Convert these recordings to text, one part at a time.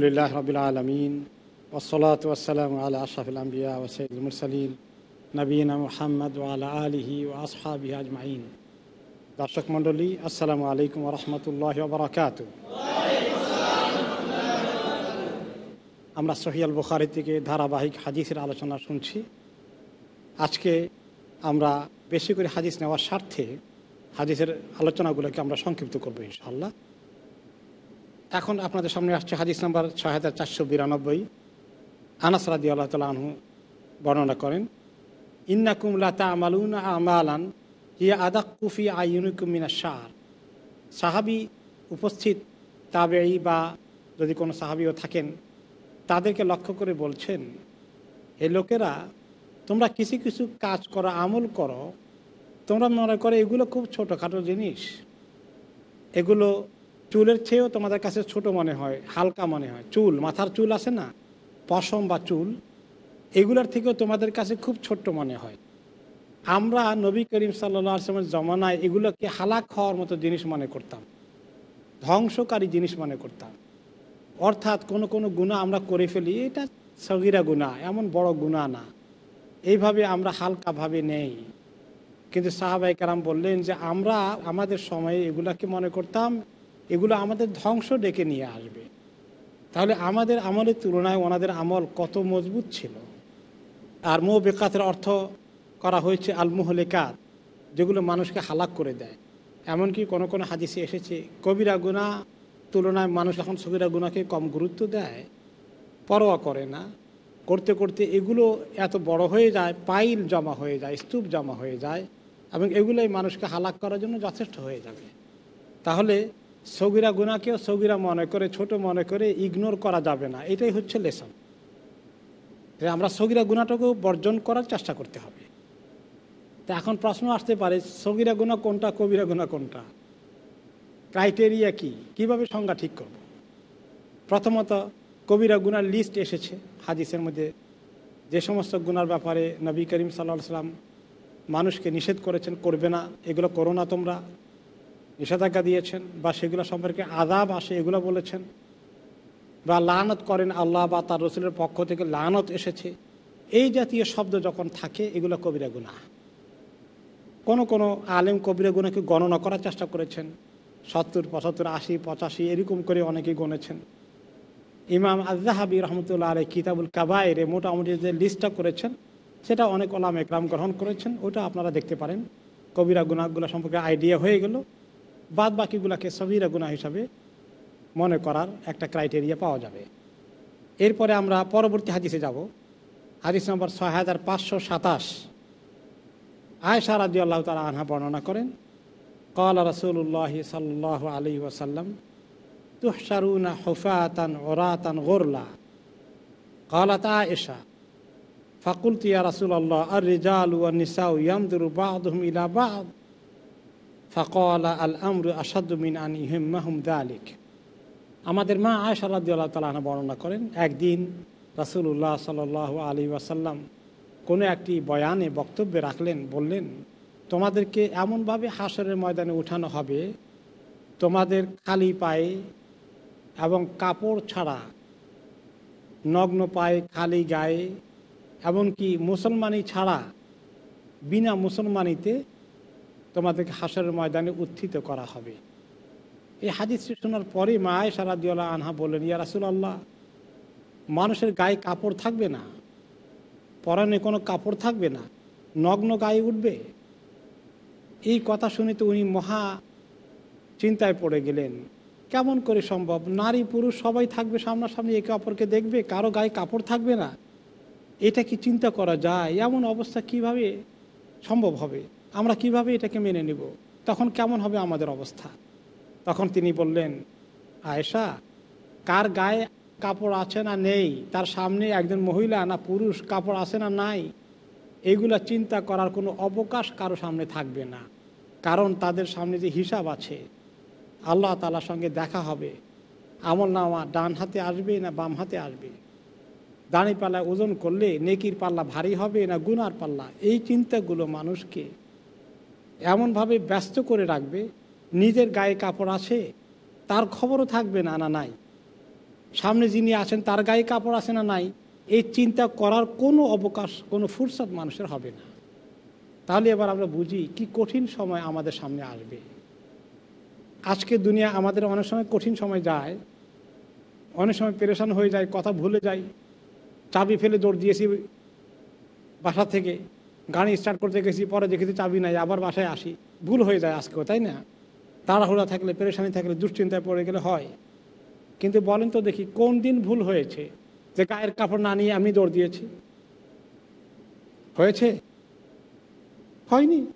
আলহামদুলিল্লাহ রবিল আলমিন ওসলাত ওসালাম আল আশাফুল আম্বিয়া ওসাইদুল নবীনা মোহাম্মদ ওয়ালা আলহি ও আসহাবি আজমাইন। দর্শক মণ্ডলী, আসসালামু আলাইকুম রহমতুল্লাহ বরাকাত আমরা সহিয়াল বুখারি থেকে ধারাবাহিক হাদিসের আলোচনা শুনছি। আজকে আমরা বেশি করে হাদিস নেওয়ার স্বার্থে হাদিসের আলোচনাগুলোকে আমরা সংক্ষিপ্ত করব ইনশাআল্লাহ। এখন আপনাদের সামনে আসছে হাদিস নাম্বার ছয় হাজার চারশো বিরানব্বই। আনাস রাদি আল্লাহ তালা বর্ণনা করেন, ইন্নাকুম লাতা আমালুন আমালান, হিয়া আদা কুফি আইনুকুম মিনা সার সাহাবি উপস্থিত তাবেই বা যদি কোনো সাহাবিও থাকেন, তাদেরকে লক্ষ্য করে বলছেন এ লোকেরা, তোমরা কিছু কিছু কাজ করো, আমল করো, তোমরা মনে করো এগুলো খুব ছোটোখাটো জিনিস। এগুলো চুলের চেয়েও তোমাদের কাছে ছোট মনে হয়, হালকা মনে হয়। চুল, মাথার চুল আছে না? পশম বা চুল, এগুলোর থেকেও তোমাদের কাছে খুব ছোট্ট মনে হয়। আমরা নবী করিম সাল্লা আসলামের জমানায় এগুলোকে হালাক হওয়ার মতো জিনিস মনে করতাম। ধ্বংসকারী জিনিস মনে করতাম। অর্থাৎ কোনো কোনো গুণা আমরা করে ফেলি, এটা সগিরা গুণা এমন বড় গুণা না। এইভাবে আমরা হালকাভাবে নেই। কিন্তু সাহাবাই কারাম বললেন যে, আমরা আমাদের সময়ে এগুলাকে মনে করতাম এগুলো আমাদের ধ্বংস ডেকে নিয়ে আসবে। তাহলে আমাদের আমলের তুলনায় ওনাদের আমল কত মজবুত ছিল। আর মো বেকাতের অর্থ করা হয়েছে আলমোহলেকাত, যেগুলো মানুষকে হালাক করে দেয়। এমনকি কোনো কোনো হাদিসে এসেছে, কবিরা গুণা তুলনায় মানুষ এখন সবিরা গুণাকে কম গুরুত্ব দেয়, পরোয়া করে না। করতে করতে এগুলো এত বড় হয়ে যায়, পাইল জমা হয়ে যায়, স্তূপ জমা হয়ে যায়, এবং এগুলোই মানুষকে হালাক করার জন্য যথেষ্ট হয়ে যাবে। তাহলে সগিরা গুণাকেও সগিরা মনে করে, ছোট মনে করে ইগনোর করা যাবে না। এটাই হচ্ছে লেসন আমরা সগিরা গুণাটাকেও বর্জন করার চেষ্টা করতে হবে। তা এখন প্রশ্ন আসতে পারে, সগিরা গুণা কোনটা, কবিরা গুণা কোনটা? ক্রাইটেরিয়া কি? কীভাবে সংজ্ঞা ঠিক করব? প্রথমত, কবিরা গুনার লিস্ট এসেছে হাদিসের মধ্যে। যে সমস্ত গুনার ব্যাপারে নবী করিম সাল্লা সাল্লাম মানুষকে নিষেধ করেছেন, করবে না, এগুলো করো না তোমরা। নিষেধাজ্ঞা দিয়েছেন বা সেগুলো সম্পর্কে আদাব আসে, এগুলো বলেছেন। বা লানত করেন আল্লাহ বা তার রসুলের পক্ষ থেকে লানত এসেছে। এই জাতীয় শব্দ যখন থাকে, এগুলো কবিরা গুণা কোনো কোনো আলেম কবিরা গুণাকে গণনা করার চেষ্টা করেছেন। সত্তর, পঁচাত্তর, আশি, পঁচাশি, এরকম করে অনেকেই গণেছেন। ইমাম আজাহাবি রহমতুল্লাহ আলী কিতাবুল কাবায়েরে মোটামুটি যে লিস্টটা করেছেন, সেটা অনেক ওলাম একরাম গ্রহণ করেছেন ওটা আপনারা দেখতে পারেন। কবিরা গুণাগুলো সম্পর্কে আইডিয়া হয়ে গেল। বাদ বাকিগুলোকে সবিরা গুণা হিসাবে মনে করার একটা ক্রাইটেরিয়া পাওয়া যাবে। এরপরে আমরা পরবর্তী হাদিসে যাব। হাদিস নম্বর ছয় হাজার পাঁচশো সাতাশ। আয়সা রাজি আল্লাহ তালা আনহা বর্ণনা করেন, কল রসুল্লাহ সাল্লাহ আলী ওসাল্লাম তুহসারুনা হুফাতান ওরাতান গোরলা। কলাত আয়েশা ফাকুলতিয়া রসুল আল্লাহ আর রিজাল ওয়া নিসাউ ইয়ামদুরু বাদুম ইলা বাদ। ফকল আল আমরু আসাদুমিন আন ইহিম্মাহুম দালিক আমাদের মা আয়সা রাদিউল্লাহ তালাহা বর্ণনা করেন, একদিন রাসুল্লাহ সাল আলী ওয়াসাল্লাম কোনো একটি বয়ানে বক্তব্য রাখলেন, বললেন, তোমাদেরকে এমনভাবে হাসরের ময়দানে উঠানো হবে, তোমাদের খালি পায়ে এবং কাপড় ছাড়া, নগ্ন পায়ে খালি গায়ে, এমনকি মুসলমানি ছাড়া, বিনা মুসলমানিতে তোমাদেরকে হাসরের ময়দানে উত্থিত করা হবে। এই হাদিসটি শোনার পরে মায় সারাদিওয়ালা আনহা বললেন, ইয়া রাসুলাল্লাহ, মানুষের গায়ে কাপড় থাকবে না? পরানে কোনো কাপড় থাকবে না? নগ্ন গায়ে উঠবে? এই কথা শুনে তো উনি মহা চিন্তায় পড়ে গেলেন। কেমন করে সম্ভব? নারী, পুরুষ সবাই থাকবে সামনাসামনি একে অপরকে দেখবে? কারও গায়ে কাপড় থাকবে না? এটা কি চিন্তা করা যায়? এমন অবস্থা কীভাবে সম্ভব হবে? আমরা কীভাবে এটাকে মেনে নেব? তখন কেমন হবে আমাদের অবস্থা? তখন তিনি বললেন, আয়েশা, কার গায়ে কাপড় আছে না নেই? তার সামনে একজন মহিলা না পুরুষ? কাপড় আছে না নাই? এগুলা চিন্তা করার কোনো অবকাশ কারও সামনে থাকবে না। কারণ তাদের সামনে যে হিসাব আছে, আল্লাহ তালার সঙ্গে দেখা হবে। আমল নামা ডান হাতে আসবে না বাম হাতে আসবে? দাঁড়ি পাল্লা ওজন করলে নেকির পাল্লা ভারী হবে না গুনার পাল্লা? এই চিন্তাগুলো মানুষকে এমনভাবে ব্যস্ত করে রাখবে, নিজের গায়ে কাপড় আছে, তার খবরও থাকবে না না, নাই। সামনে যিনি আছেন, তার গায়ে কাপড় আছে না, নাই। এই চিন্তা করার কোনো অবকাশ, কোনো ফুরসত মানুষের হবে না। তাহলে এবার আমরা বুঝি কি কঠিন সময় আমাদের সামনে আসবে। আজকে দুনিয়া আমাদের অনেক সময় কঠিন সময় যায়, অনেক সময় পেরেশান হয়ে যায়, কথা ভুলে যাই, চাবি ফেলে দৌড় দিয়েছি বাসা থেকে। গাড়ি স্টার্ট করতে গেছি, পরে দেখেছি চাবি নাই, আবার বাসায় আসি। ভুল হয়ে যায় আজকেও, তাই না? তাড়াহুড়া থাকলে, পেরেশানি থাকলে, দুশ্চিন্তায় পড়ে গেলে হয়। কিন্তু বলেন তো দেখি, কোন দিন ভুল হয়েছে? যে গায়ের কাপড় না নিয়ে আমি দৌড় দিয়েছি। হয়েছে? হয়নি।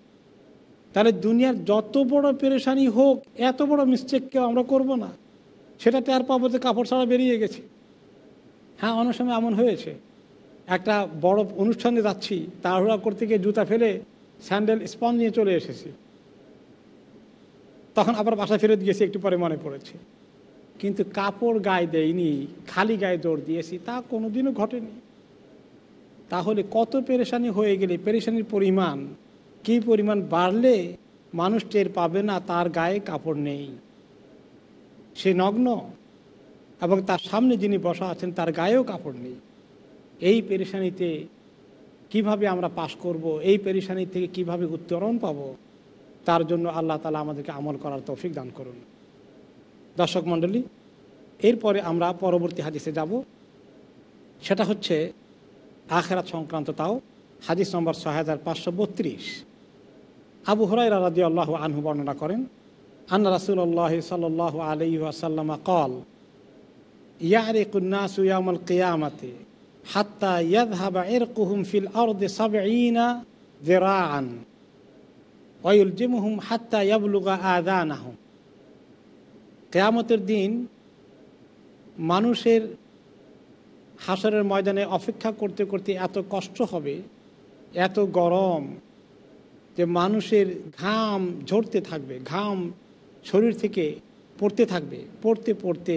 তাহলে দুনিয়ার যত বড় পেরেশানি হোক, এত বড় মিস্টেক কেউ আমরা করব না। সেটা টের পাবো যে কাপড় ছাড়া বেরিয়ে গেছে। হ্যাঁ অনেক সময় এমন হয়েছে। একটা বড় অনুষ্ঠানে যাচ্ছি, তাড়াহুড়া করতে গিয়ে জুতা ফেলে স্যান্ডেল, স্পঞ্জ নিয়ে চলে এসেছি। তখন আবার বাসা ফেরত গিয়েছি, একটু পরে মনে পড়েছে। কিন্তু কাপড় গায়ে দেয়নি খালি গায়ে দৌড় দিয়েছি, তা কোনোদিনও ঘটেনি। তাহলে কত পেরেশানি হয়ে গেলে, পেরেশানির পরিমাণ, কী পরিমাণ বাড়লে মানুষ টের পাবে না তার গায়ে কাপড় নেই? সে নগ্ন এবং তার সামনে যিনি বসা আছেন, তার গায়েও কাপড় নেই। এই পেরেশানিতে কীভাবে আমরা পাশ করব? এই পেরেশানি থেকে কীভাবে উত্তরণ পাব? তার জন্য আল্লাহ তালা আমাদেরকে আমল করার তৌফিক দান করুন। দর্শক মণ্ডলী, এরপরে আমরা পরবর্তী হাদিসে যাব। সেটা হচ্ছে আখেরাত সংক্রান্ত তাও, হাদিস নম্বর ছয় হাজার পাঁচশো বত্রিশ। আবু হরাই রাজি আল্লাহ আনহু বর্ণনা করেন, আন্না রাসুল্লাহ সাল আলি আসাল্লামা কল ইয়ারিকুন্নাসু ইয়ামল কিয়ামাতে হাত্তা ইয়াদহাবা ইরকুহুম ফিল আরদে সাবঈনা যিরাআন। ওয়া ইলজিমুহুম হাত্তা ইয়াবলুগা আযানাহুম। কেয়ামতের দিন মানুষের হাসরের ময়দানে অপেক্ষা করতে করতে এত কষ্ট হবে, এত গরম যে মানুষের ঘাম ঝরতে থাকবে, ঘাম শরীর থেকে পড়তে থাকবে। পড়তে পড়তে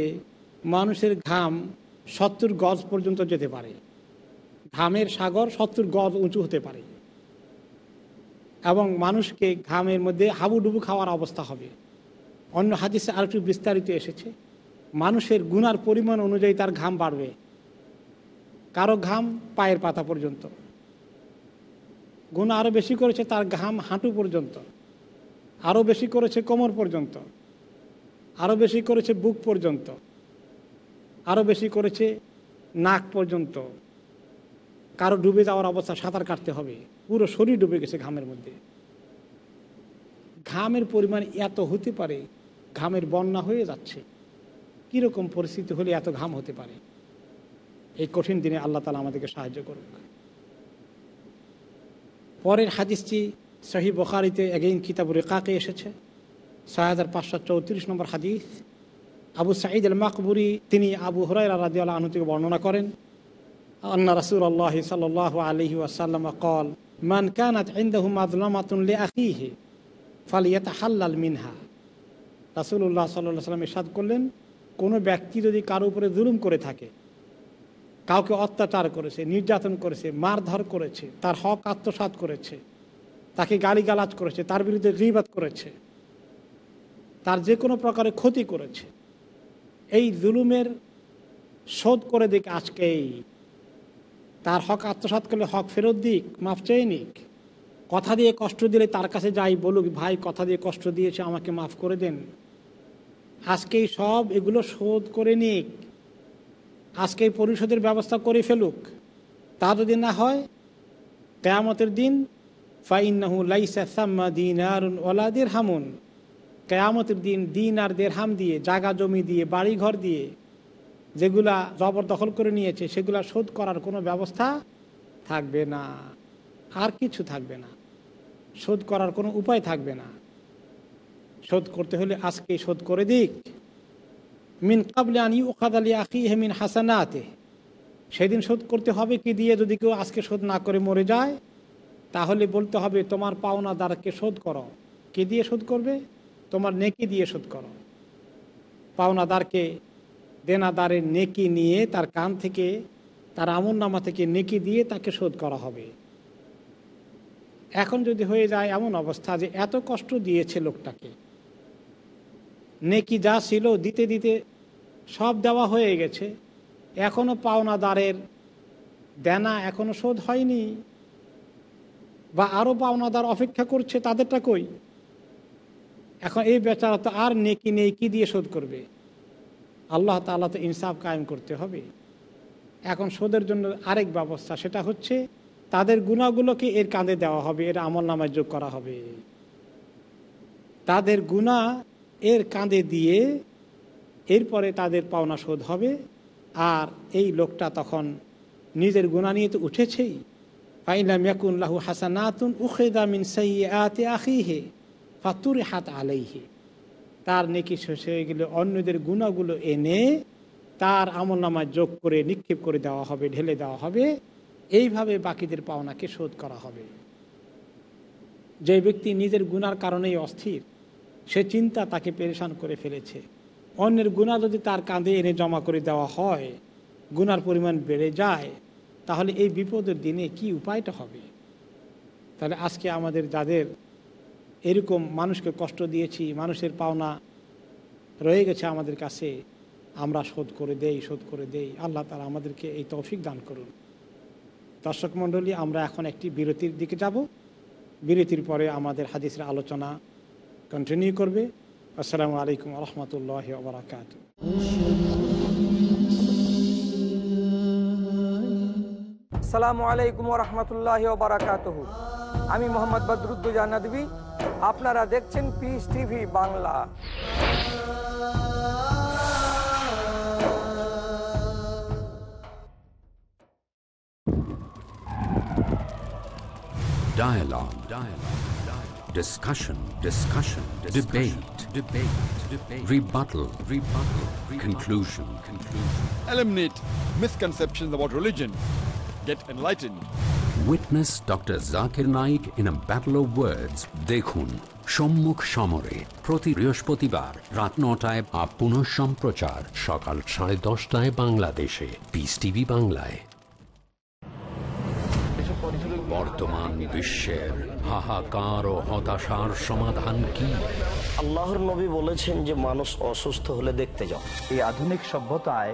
মানুষের ঘাম সত্তর গজ পর্যন্ত যেতে পারে। ঘামের সাগর সত্তর গজ উঁচু হতে পারে। এবং মানুষকে ঘামের মধ্যে হাবুডুবু খাওয়ার অবস্থা হবে। অন্য হাদিসে আরেকটু বিস্তারিত এসেছে। মানুষের গুনার পরিমাণ অনুযায়ী তার ঘাম বাড়বে। কারও ঘাম পায়ের পাতা পর্যন্ত। গুণ আরও বেশি করেছে তার ঘাম হাঁটু পর্যন্ত। আরও বেশি করেছে কোমর পর্যন্ত। আরও বেশি করেছে বুক পর্যন্ত। আরও বেশি করেছে নাক পর্যন্ত। কারও ডুবে যাওয়ার অবস্থা সাঁতার কাটতে হবে। পুরো শরীর ডুবে গেছে ঘামের মধ্যে। ঘামের পরিমাণ এত হতে পারে, ঘামের বন্যা হয়ে যাচ্ছে। কীরকম পরিস্থিতি হলে এত ঘাম হতে পারে? এই কঠিন দিনে আল্লাহ তালা আমাদেরকে সাহায্য করুক। পরের হাদিসটি সহি বখারিতে এগেইন কিতাবুর কাকে এসেছে। ছয় হাজার পাঁচশো চৌত্রিশ নম্বর হাদিস। আবু সাঈদ আল মাকবুরি তিনি আবু হরাই রাজি আল্লাহ আনু থেকে বর্ণনা করেন, আন্না রাসুল আল্লাহ সাল আলহি ওয়াসাল্লাম কল মান কানাত ইন্দাহু মাদলামাতুন লি আখিহি ফালিয়াতা হাল্লাল মিনহা রাসুল্লাহ সাল্লাহ সাল্লাম ইসাদ করলেন, কোনো ব্যক্তি যদি কারও উপরে জুলুম করে থাকে, কাউকে অত্যাচার করেছে, নির্যাতন করেছে, মারধর করেছে, তার হক আত্মসাত করেছে, তাকে গালিগালাজ করেছে, তার বিরুদ্ধে রিবাদ করেছে, তার যে কোনো প্রকারে ক্ষতি করেছে এই জুলুমের শোধ করে দিক আজকেই। তার হক আত্মসাত করলে হক ফেরত দিক, মাফ চেয়ে নিক। কথা দিয়ে কষ্ট দিলে তার কাছে যাই বলুক, ভাই, কথা দিয়ে কষ্ট দিয়েছে আমাকে মাফ করে দেন। আজকেই সব এগুলো শোধ করে নিক। আজকে পরিশোধের ব্যবস্থা করে ফেলুক। তা যদি না হয়, কেয়ামতের দিন ফাইনাহু লাইসা সাম্মা দিন আর ওলাদের হামুন কেয়ামতের দিন দিন আর দেড়হাম দিয়ে জাগা জমি দিয়ে বাড়ি ঘর দিয়ে যেগুলা জবরদখল করে নিয়েছে, সেগুলা শোধ করার কোনো ব্যবস্থা থাকবে না। আর কিছু থাকবে না। শোধ করার কোনো উপায় থাকবে না। শোধ করতে হলে আজকে শোধ করে দিক। মিন কাবলে আনি ওকাদ আলী আকি হেমিন হাসানাতে। সেদিন শোধ করতে হবে কি দিয়ে? যদি কেউ আজকে শোধ না করে মরে যায়, তাহলে বলতে হবে তোমার পাওনাদারকে শোধ করো। কে দিয়ে শোধ করবে? তোমার নেকি দিয়ে শোধ করো। পাওনাদারকে, দেনাদারের নেকি নিয়ে তার কান থেকে, তার আমন নামা থেকে নেকি দিয়ে তাকে শোধ করা হবে। এখন যদি হয়ে যায় এমন অবস্থা যে এত কষ্ট দিয়েছে লোকটাকে। নেকি যা ছিল দিতে দিতে সব দেওয়া হয়ে গেছে। এখনও পাওনাদারের দেনা এখনও শোধ হয়নি। বা আরও পাওনাদার অপেক্ষা করছে তাদেরটা কই? এখন এই বেচারা তো আর নেকি নেই কি দিয়ে শোধ করবে। আল্লাহ তাল্লাহ তো ইনসাফ কায়েম করতে হবে। এখন শোধের জন্য আরেক ব্যবস্থা, সেটা হচ্ছে তাদের গুণাগুলোকে এর কাঁধে দেওয়া হবে, এর আমল নামায় যোগ করা হবে। তাদের গুণা এর কাঁধে দিয়ে এরপরে তাদের পাওনা শোধ হবে। আর এই লোকটা তখন নিজের গুণা নিয়ে তো উঠেছেই। ফাইলাম ইয়াকুল্লাহু হাসানাতুন উখেদা মিন সাইয়াতে আখিহে। ফাতুর হাত আলাইহে। তার নেকি শেষ হয়ে গেলে অন্যদের গুণাগুলো এনে তার আমল নামায় যোগ করে, নিক্ষেপ করে দেওয়া হবে, ঢেলে দেওয়া হবে। এইভাবে বাকিদের পাওনাকে শোধ করা হবে। যে ব্যক্তি নিজের গুনার কারণেই অস্থির, সে চিন্তা তাকে পেরেশান করে ফেলেছে। অন্যের গুণা যদি তার কাঁধে এনে জমা করে দেওয়া হয় গুনার পরিমাণ বেড়ে যায়, তাহলে এই বিপদের দিনে কি উপায়টা হবে? তাহলে আজকে আমাদের যাদের এরকম মানুষকে কষ্ট দিয়েছি, মানুষের পাওনা রয়ে গেছে আমাদের কাছে, আমরা শোধ করে দেই, শোধ করে দেই। আল্লাহ তারা আমাদেরকে এই তৌফিক দান করুন। দর্শক মণ্ডলী, আমরা এখন একটি বিরতির দিকে যাব। বিরতির পরে আমাদের হাদিসের আলোচনা কন্টিনিউ করবে। আসসালামু আলাইকুম রহমতুল্লাহ ওবরাকাত আসসালামু আলাইকুম রহমতুল্লাহ বারাকাতহু আমি মোহাম্মদ বদরুদ্দুজা নদী আপনারা দেখছেন peace TV Bangla Dialogue. Dialogue. Dialogue. Discussion. Discussion. Debate. Debate. Debate. Rebuttal. Rebuttal. Conclusion. Conclusion. eliminate misconceptions about religion. Get enlightened. Witness doctor Zakir Naik in a battle of words. দেখুন সম্মুখ সমরে প্রতি বৃহস্পতিবার রাত নটায় আপ পুনঃ সম্প্রচার সকাল সাড়ে দশটায় বাংলাদেশে পিস টিভি বাংলায় বর্তমান বিশ্বের হাহাকার ও হতাশার সমাধান কি আল্লাহর নবী বলেছেন যে মানুষ অসুস্থ হলে দেখতে যাও এই আধুনিক সভ্যতায়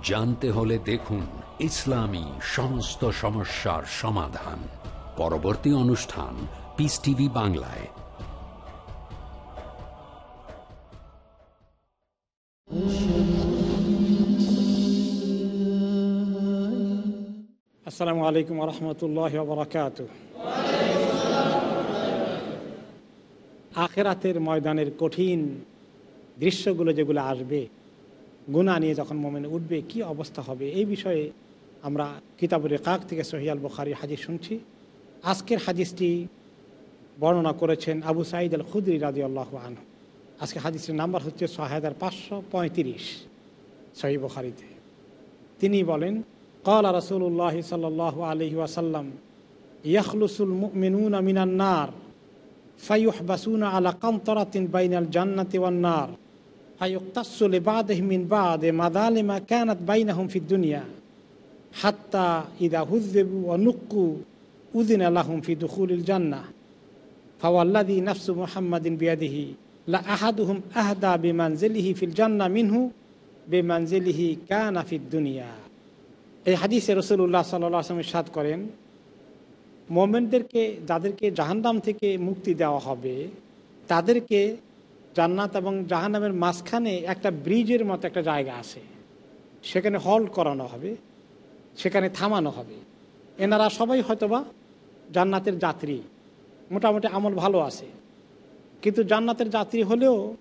জানতে হলে দেখুন ইসলামী সমস্ত সমস্যার সমাধান। পরবর্তী অনুষ্ঠান পিস টিভি বাংলায়। আসসালামু আলাইকুম রহমতুল্লাহ বরাকাত আখেরাতের ময়দানের কঠিন দৃশ্যগুলো যেগুলো আসবে গুণা নিয়ে যখন মোমেন উঠবে, কি অবস্থা হবে? এই বিষয়ে আমরা কিতাবের কাক থেকে সহিয়াল বুখারি হাজির শুনছি। আজকের হাদিসটি বর্ণনা করেছেন আবু সাঈদ আল খুদরি রাজি আল্লাহ আন আজকে হাদিসের নাম্বার হচ্ছে ছয় হাজার পাঁচশো পঁয়ত্রিশ সহি বুখারিতে। তিনি বলেন কলা রসুল্লাহ সাল আলহি আসাল্লাম ইয়াহলুসুল মিনুন মিনান্নার ফাইহ বাসুন আলা কান্তরাতিন বাইনাল জান্নাতি ওয়ান্নার বাদে বাইনা হুমফির দুনিয়া হাত্তা জান্না লা আহাদুহুম আহদা ফিল জান্না মিনহু দুনিয়া এই সাদ করেন, মোমেনদেরকে, যাদেরকে জাহান্দাম থেকে মুক্তি দেওয়া হবে, তাদেরকে জান্নাত এবং জাহান্নামের মাঝখানে একটা ব্রিজের মতো একটা জায়গা আছে। সেখানে হল্ট করানো হবে, সেখানে থামানো হবে। এনারা সবাই হয়তোবা জান্নাতের যাত্রী, মোটামুটি আমল ভালো আছে। কিন্তু জান্নাতের যাত্রী হলেও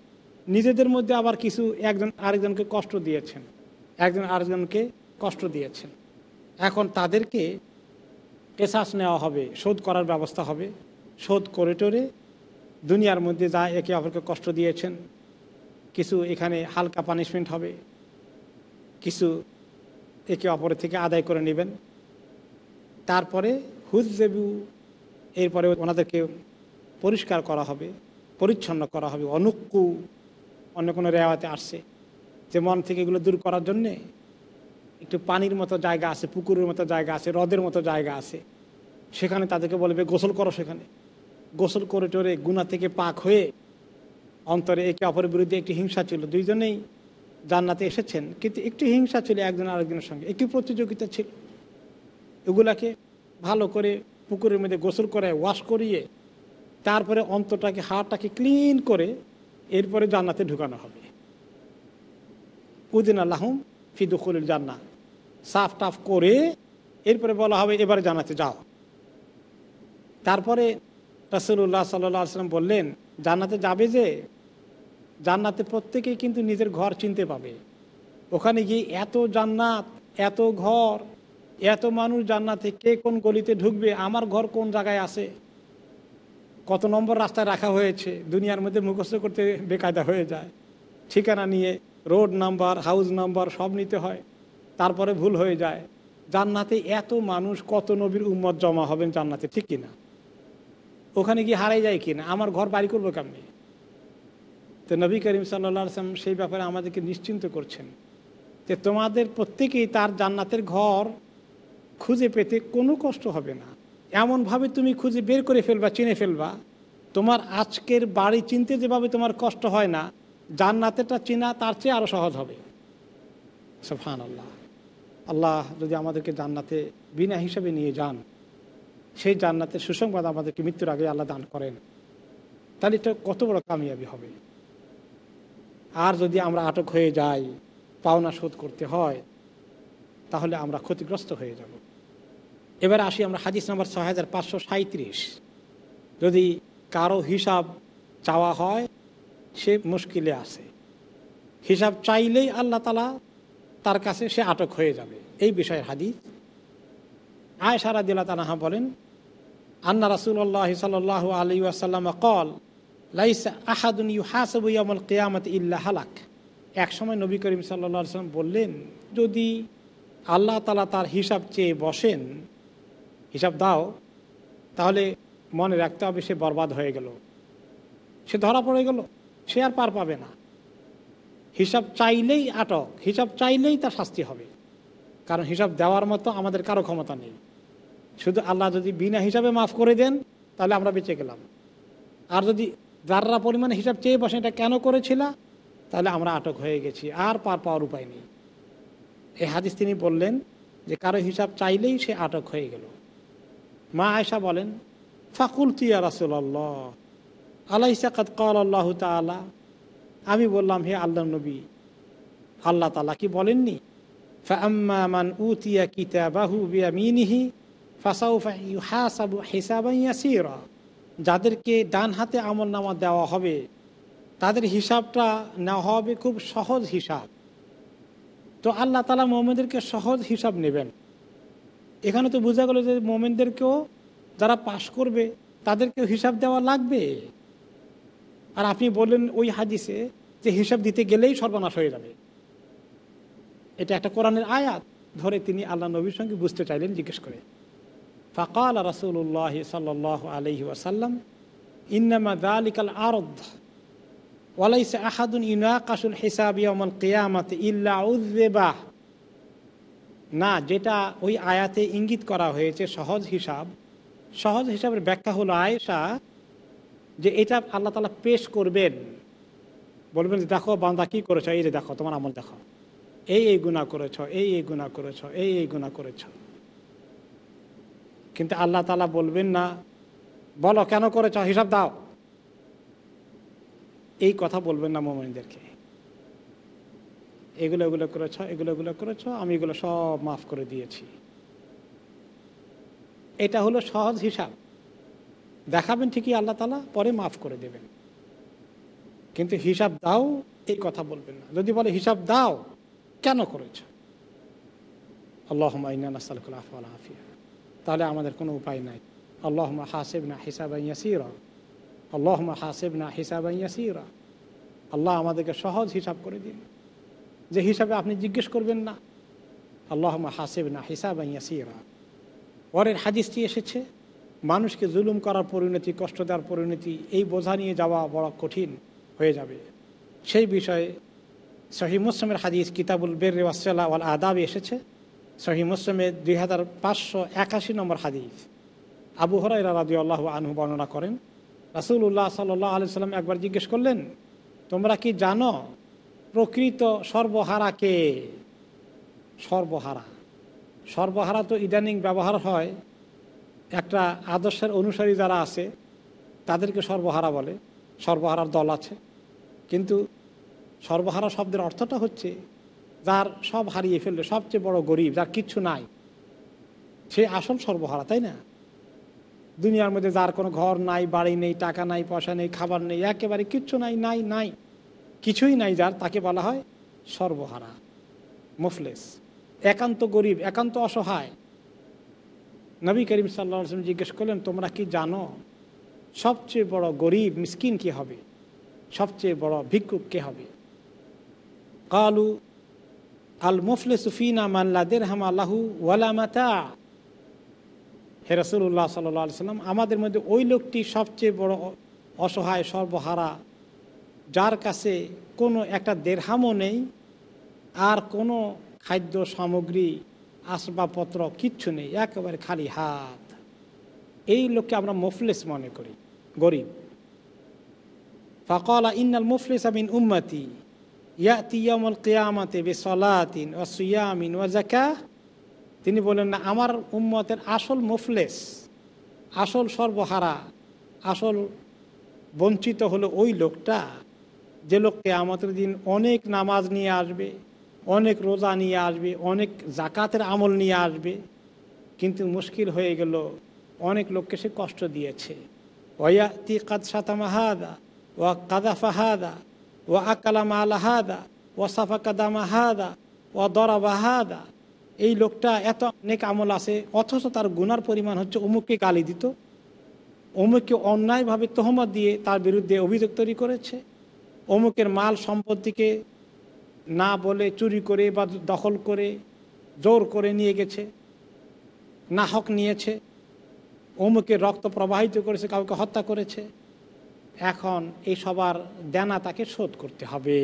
নিজেদের মধ্যে আবার কিছু একজন আরেকজনকে কষ্ট দিয়েছেন, একজন আরেকজনকে কষ্ট দিয়েছেন। এখন তাদেরকে কেসাস নেওয়া হবে, শোধ করার ব্যবস্থা হবে। শোধ করে টোরে দুনিয়ার মধ্যে যা একে অপরকে কষ্ট দিয়েছেন, কিছু এখানে হালকা পানিশমেন্ট হবে, কিছু একে অপরের থেকে আদায় করে নেবেন। তারপরে হুজেবু এরপরে ওনাদেরকে পরিষ্কার করা হবে, পরিচ্ছন্ন করা হবে অনুক্কু অন্য কোনো রেওয়াতে আসছে, যে মন থেকে এগুলো দূর করার জন্যে একটু পানির মতো জায়গা আছে, পুকুরের মতো জায়গা আছে, হ্রদের মতো জায়গা আছে, সেখানে তাদেরকে বলবে, গোসল করো সেখানে। গোসল করে টোরে গুনা থেকে পাক হয়ে অন্তরে একে অপরের বিরুদ্ধে একটি হিংসা ছিল। দুইজনেই জান্নাতে এসেছেন। কিন্তু একটি হিংসা ছিল একজন আরেকজনের সঙ্গে। একটি প্রতিযোগিতা ছিল। এগুলাকে ভালো করে পুকুরের মধ্যে গোসল করে ওয়াশ করিয়ে, তারপরে অন্তটাকে হাড়টাকে ক্লিন করে এরপরে জান্নাতে ঢুকানো হবে। উদিন আল্লাহম ফিদুকুল জান্না সাফ টাফ করে এরপরে বলা হবে, এবারে জানাতে যাও। তারপরে রাসুল্লাহ সাল্লাহ আসলাম বললেন, জান্নাতে যাবে যে? জান্নাতে প্রত্যেকেই কিন্তু নিজের ঘর চিনতে পাবে। ওখানে গিয়ে এত জান্নাত, এত ঘর, এত মানুষ জান্নাতে কে কোন গলিতে ঢুকবে, আমার ঘর কোন জায়গায় আছে? কত নম্বর রাস্তায় রাখা হয়েছে, দুনিয়ার মধ্যে মুখস্থ করতে বেকায়দা হয়ে যায়। ঠিকানা নিয়ে রোড নাম্বার, হাউস নাম্বার সব নিতে হয়, তারপরে ভুল হয়ে যায়। জান্নাতে এত মানুষ, কত নবীর উম্মত জমা হবেন জান্নাতে, ঠিক কিনা? ওখানে গিয়ে হারাই যায় কিনা? আমার ঘর বাড়ি করব কেমনি? তো নবী করিম সাল্লা আসলাম সেই ব্যাপারে আমাদেরকে নিশ্চিন্ত করছেন যে তোমাদের প্রত্যেকেই তার জান্নাতের ঘর খুঁজে পেতে কোনো কষ্ট হবে না। এমনভাবে তুমি খুঁজে বের করে ফেলবা, চিনে ফেলবা। তোমার আজকের বাড়ি চিনতে যেভাবে তোমার কষ্ট হয় না, জান্নাতেরটা চিনা তার চেয়ে আরও সহজ হবে। সফান আল্লাহ আল্লাহ যদি আমাদেরকে জান্নাতে বিনা হিসাবে নিয়ে যান সেই জান্নাতের সুসংবাদ আমাদেরকে মৃত্যুর আগে আল্লাহ দান করেন। তাহলে এটা কত বড় কামিয়াবি হবে। আর যদি আমরা আটক হয়ে যাই, পাওনা শোধ করতে হয়, তাহলে আমরা ক্ষতিগ্রস্ত হয়ে যাব। এবার আসি আমরা হাদিস নাম্বার ছয় হাজার পাঁচশো সাঁত্রিশ যদি কারও হিসাব চাওয়া হয়, সে মুশকিলে আছে। হিসাব চাইলেই আল্লাহ তালা তার কাছে সে আটক হয়ে যাবে। এই বিষয়ের হাদিস আয় সারা দিল্লা তানাহা বলেন, আন্না রাসুল্লাহ সাল আলী আসাল্লাম কল লাইসা আহাদুন ইউ হাসবু ইয়ামল কেয়ামত ইল্লা হালাক। এক সময় নবী করিম সাল্লা সাল্লাম বললেন, যদি আল্লাহ তালা তার হিসাব চেয়ে বসেন, হিসাব দাও, তাহলে মনে রাখতে হবে সে বরবাদ হয়ে গেল। সে ধরা পড়ে গেল, সে আর পার পাবে না। হিসাব চাইলেই আটক, হিসাব চাইলেই তার শাস্তি হবে। কারণ হিসাব দেওয়ার মতো আমাদের কারও ক্ষমতা নেই। শুধু আল্লাহ যদি বিনা হিসাবে মাফ করে দেন, তাহলে আমরা বেঁচে গেলাম। আর যদি যাররা পরিমাণে হিসাব চেয়ে বসে এটা কেন করেছিল, তাহলে আমরা আটক হয়ে গেছি, আর পার পাওয়ার উপায় নেই। এই হাদিস তিনি বললেন যে, কারও হিসাব চাইলেই সে আটক হয়ে গেল। মা আয়সা বলেন ফাকুল তিয়া রাসুল্লাহ আল্লাহ সাকাত কল আল্লাহ তালা আমি বললাম, হে আল্লাহ নবী, আল্লাহ তালা কি বলেননি? ফাম্মান উতিয়া কিতাবাহু বিয়ামিনিহি যাদেরকে ডান হাতে আমল নামা দেওয়া হবে, তাদের হিসাবটা নেওয়া হবে খুব সহজ হিসাব। তো আল্লাহ তালা মোমেনদেরকে সহজ হিসাব নেবেন। এখানে তো বোঝা গেল যে মোমেনদেরকেও যারা পাশ করবে, তাদেরকেও হিসাব দেওয়া লাগবে। আর আপনি বললেন ওই হাদিসে যে হিসাব দিতে গেলেই সর্বনাশ হয়ে যাবে। এটা একটা কোরআনের আয়াত, ধরে তিনি আল্লাহ নবীর সঙ্গে বুঝতে চাইলেন, জিজ্ঞেস করে। ফাকাল রাসুল্লাহ সাল আলহি ওয়াসাল্লাম ইন্নামা দালিকাল আরদ ওয়ালাইসে আহাদুন ইনাকাশুল হিসাব ইয়ামাল কেয়ামত ইল্লা না, যেটা ওই আয়াতে ইঙ্গিত করা হয়েছে, সহজ হিসাব। সহজ হিসাবের ব্যাখ্যা হলো আয়েশা যে এটা আল্লাহ তালা পেশ করবেন। বলবেন যে, দেখো বান্দা কী করেছ? এই যে দেখো, তোমার আমল দেখো। এই এই গুণা করেছ, এই এই গুণা করেছ, এই এই গুণা করেছ। কিন্তু আল্লাহ তালা বলবেন না। বলো, কেন করেছ? হিসাব দাও। এই কথা বলবেন না মোমিনদেরকে। এগুলো এগুলো করেছ, এগুলো এগুলো করেছ, আমি এগুলো সব মাফ করে দিয়েছি। এটা হলো সহজ হিসাব। দেখাবেন ঠিকই আল্লাহ তালা পরে মাফ করে দেবেন। কিন্তু হিসাব দাও, এই কথা বলবেন না। যদি বলে হিসাব দাও, কেন করেছ? আল্লাহ আফিয়া। তাহলে আমাদের কোনো উপায় নাই। আল্লাহ হাসেব না হিসাব ইয়াসিরা। আল্লাহ হাসেব না হিসাব ইয়াসিরা। আল্লাহ আমাদেরকে সহজ হিসাব করে দিন। যে হিসাবে আপনি জিজ্ঞেস করবেন না। আল্লাহ হাসেব না হিসাব ইয়াসিরা। পরের হাদিসটি এসেছে, মানুষকে জুলুম করার পরিণতি, কষ্ট দেওয়ার পরিণতি, এই বোঝা নিয়ে যাওয়া বড় কঠিন হয়ে যাবে। সেই বিষয়ে সহি মুসলিমের হাদিস কিতাবুল বের ওয়াসাল্লাহ ওয়াল আদাব এসেছে। সহি মুসলিমের দুই হাজার পাঁচশো একাশি নম্বর হাদিস। আবু হরাই রাদি আল্লাহ আনহু বর্ণনা করেন রাসুল্লাহ সাল্লাহ আলি সাল্লাম একবার জিজ্ঞেস করলেন, তোমরা কি জানো প্রকৃত সর্বহারা কে? সর্বহারা। সর্বহারা তো ইদানিং ব্যবহার হয়, একটা আদর্শের অনুসারী যারা আছে, তাদেরকে সর্বহারা বলে, সর্বহারার দল আছে। কিন্তু সর্বহারা শব্দের অর্থটা হচ্ছে যার সব হারিয়ে ফেললে সবচেয়ে বড় গরিব, যার কিচ্ছু নাই, সে আসল সর্বহারা, তাই না? দুনিয়ার মধ্যে যার কোনো ঘর নাই, বাড়ি নেই, টাকা নাই, পয়সা নেই, খাবার নেই, একেবারে কিচ্ছু নাই নাই নাই, কিছুই নাই যার, তাকে বলা হয় সর্বহারা, মুফলেস, একান্ত গরিব, একান্ত অসহায়। নবী করিম সাল্লা জিজ্ঞেস করলেন, তোমরা কি জানো সবচেয়ে বড় গরিব মিসকিন কি হবে? সবচেয়ে বড় ভিক্ষুক কে হবে? কালু আল মুফলে সুফিনা মাল্লাদের হাম আল্লাহু ওয়ালামাতা হে সাল্লাম, আমাদের মধ্যে ওই লোকটি সবচেয়ে বড় অসহায়, সর্বহারা, যার কাছে কোনো একটা দেড়হামও নেই আর কোনো খাদ্য সামগ্রী, আসবাবপত্র কিচ্ছু নেই, একেবারে খালি হাত। এই লোককে আমরা মুফলেস মনে করি, গরিব। ফকলা ইন্নাল মুফলিস আমিন উম্মতি। ইয়াতিয়ামল কেয়ামাতে বে সলাতিন ও সুয়ামিন ও জাকা তিনি বলেন, না, আমার উম্মতের আসল মুফলেস, আসল সর্বহারা, আসল বঞ্চিত হলো ওই লোকটা যে লোককে আমাদের দিন অনেক নামাজ নিয়ে আসবে, অনেক রোজা নিয়ে আসবে, অনেক জাকাতের আমল নিয়ে আসবে। কিন্তু মুশকিল হয়ে গেল, অনেক লোককে সে কষ্ট দিয়েছে। ওয়াতি কাদ সাতামাহাদা ওয়া কাদা ফাহাদা ও আকালা মালাহাদা ও সাফা কাদামাহাদা ও দরাবাহাদা এই লোকটা এত অনেক আমল আছে, অথচ তার গুনার পরিমাণ হচ্ছে অমুককে গালি দিত, অমুককে অন্যায়ভাবে তহমত দিয়ে তার বিরুদ্ধে অভিযোগ তৈরি করেছে, অমুকের মাল সম্পত্তিকে না বলে চুরি করে বা দখল করে, জোর করে নিয়ে গেছে, না হক নিয়েছে অমুকের রক্ত প্রবাহিত করেছে, কাউকে হত্যা করেছে। এখন এই সবার দেনা তাকে শোধ করতে হবে।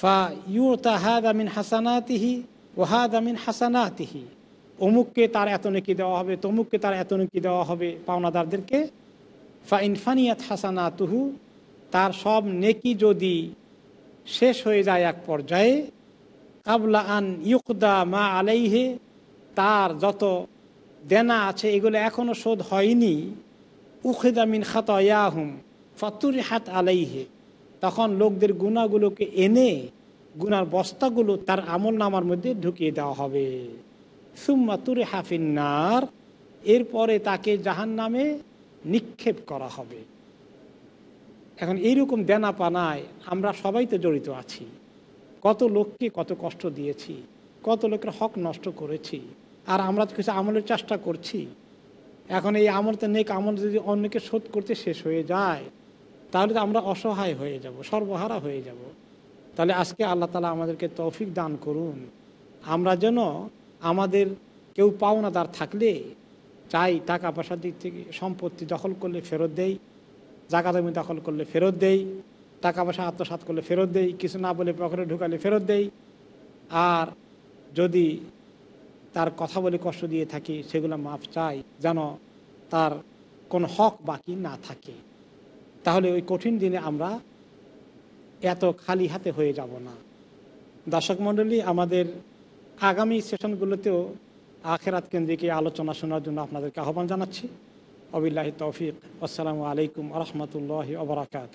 ফা ইউ তাহাদ আমিন হাসানাতিহি ওহাদ আমিন হাসানাতিহি। অমুককে তার এত নেকি দেওয়া হবে, তমুককে তার এত নেকি দেওয়া হবে পাওনাদারদেরকে। ফা ইনফানিয়াত হাসানাতুহু, তার সব নেকি যদি শেষ হয়ে যায় এক পর্যায়ে, কাবলা আন ইউকদা মা আলাইহে, তার যত দেনা আছে এগুলো এখনও শোধ হয়নি। উখেদামিন খাতয়াহুম ফাতুরি হাত আলাইহে। তখন লোকদের গুণাগুলোকে এনে গুনার বস্তাগুলো তার আমল নামার মধ্যে ঢুকিয়ে দেওয়া হবে। সুম্মা তুরে হাফিন্নার এরপরে তাকে জাহান নামে নিক্ষেপ করা হবে। এখন এইরকম দেনা পানায় আমরা সবাই তো জড়িত আছি। কত লোককে কত কষ্ট দিয়েছি, কত লোকের হক নষ্ট করেছি, আর আমরা কিছু আমলের চেষ্টা করছি। এখন এই আমলটা নেক আমল যদি অন্যকে শোধ করতে শেষ হয়ে যায়, তাহলে তো আমরা অসহায় হয়ে যাব, সর্বহারা হয়ে যাব। তাহলে আজকে আল্লাহ তালা আমাদেরকে তৌফিক দান করুন। আমরা যেন আমাদের কেউ পাওনাদার থাকলে চাই, টাকা পয়সার দিক থেকে সম্পত্তি দখল করলে ফেরত দেই জায়গা জমি দখল করলে ফেরত দেই, টাকা পয়সা আত্মসাত করলে ফেরত দেই, কিছু না বলে পকেটে ঢুকালে ফেরত দেই। আর যদি তার কথা বলে কষ্ট দিয়ে থাকি, সেগুলো মাফ চাই যেন তার কোনো হক বাকি না থাকে। তাহলে ওই কঠিন দিনে আমরা এত খালি হাতে হয়ে যাব না। দর্শক মণ্ডলী, আমাদের আগামী সেশনগুলোতেও আখেরাত কেন্দ্রিক আলোচনা শোনার জন্য আপনাদেরকে আহ্বান জানাচ্ছি। অবিল্লাহি তৌফিক। আসসালামু আলাইকুম রহমতুল্লাহ ওবরাকাত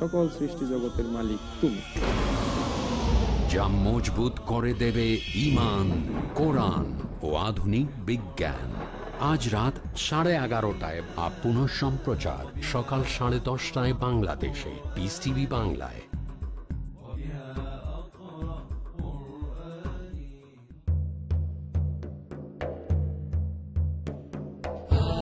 সকল সৃষ্টি জগতের মালিক তুমি। যা মজবুত করে দেবে ইমান কোরআন ও আধুনিক বিজ্ঞান। আজ রাত সাড়ে এগারোটায় আপ সম্প্রচার সকাল সাড়ে দশটায় বাংলাদেশে। পিস টিভি বাংলায়।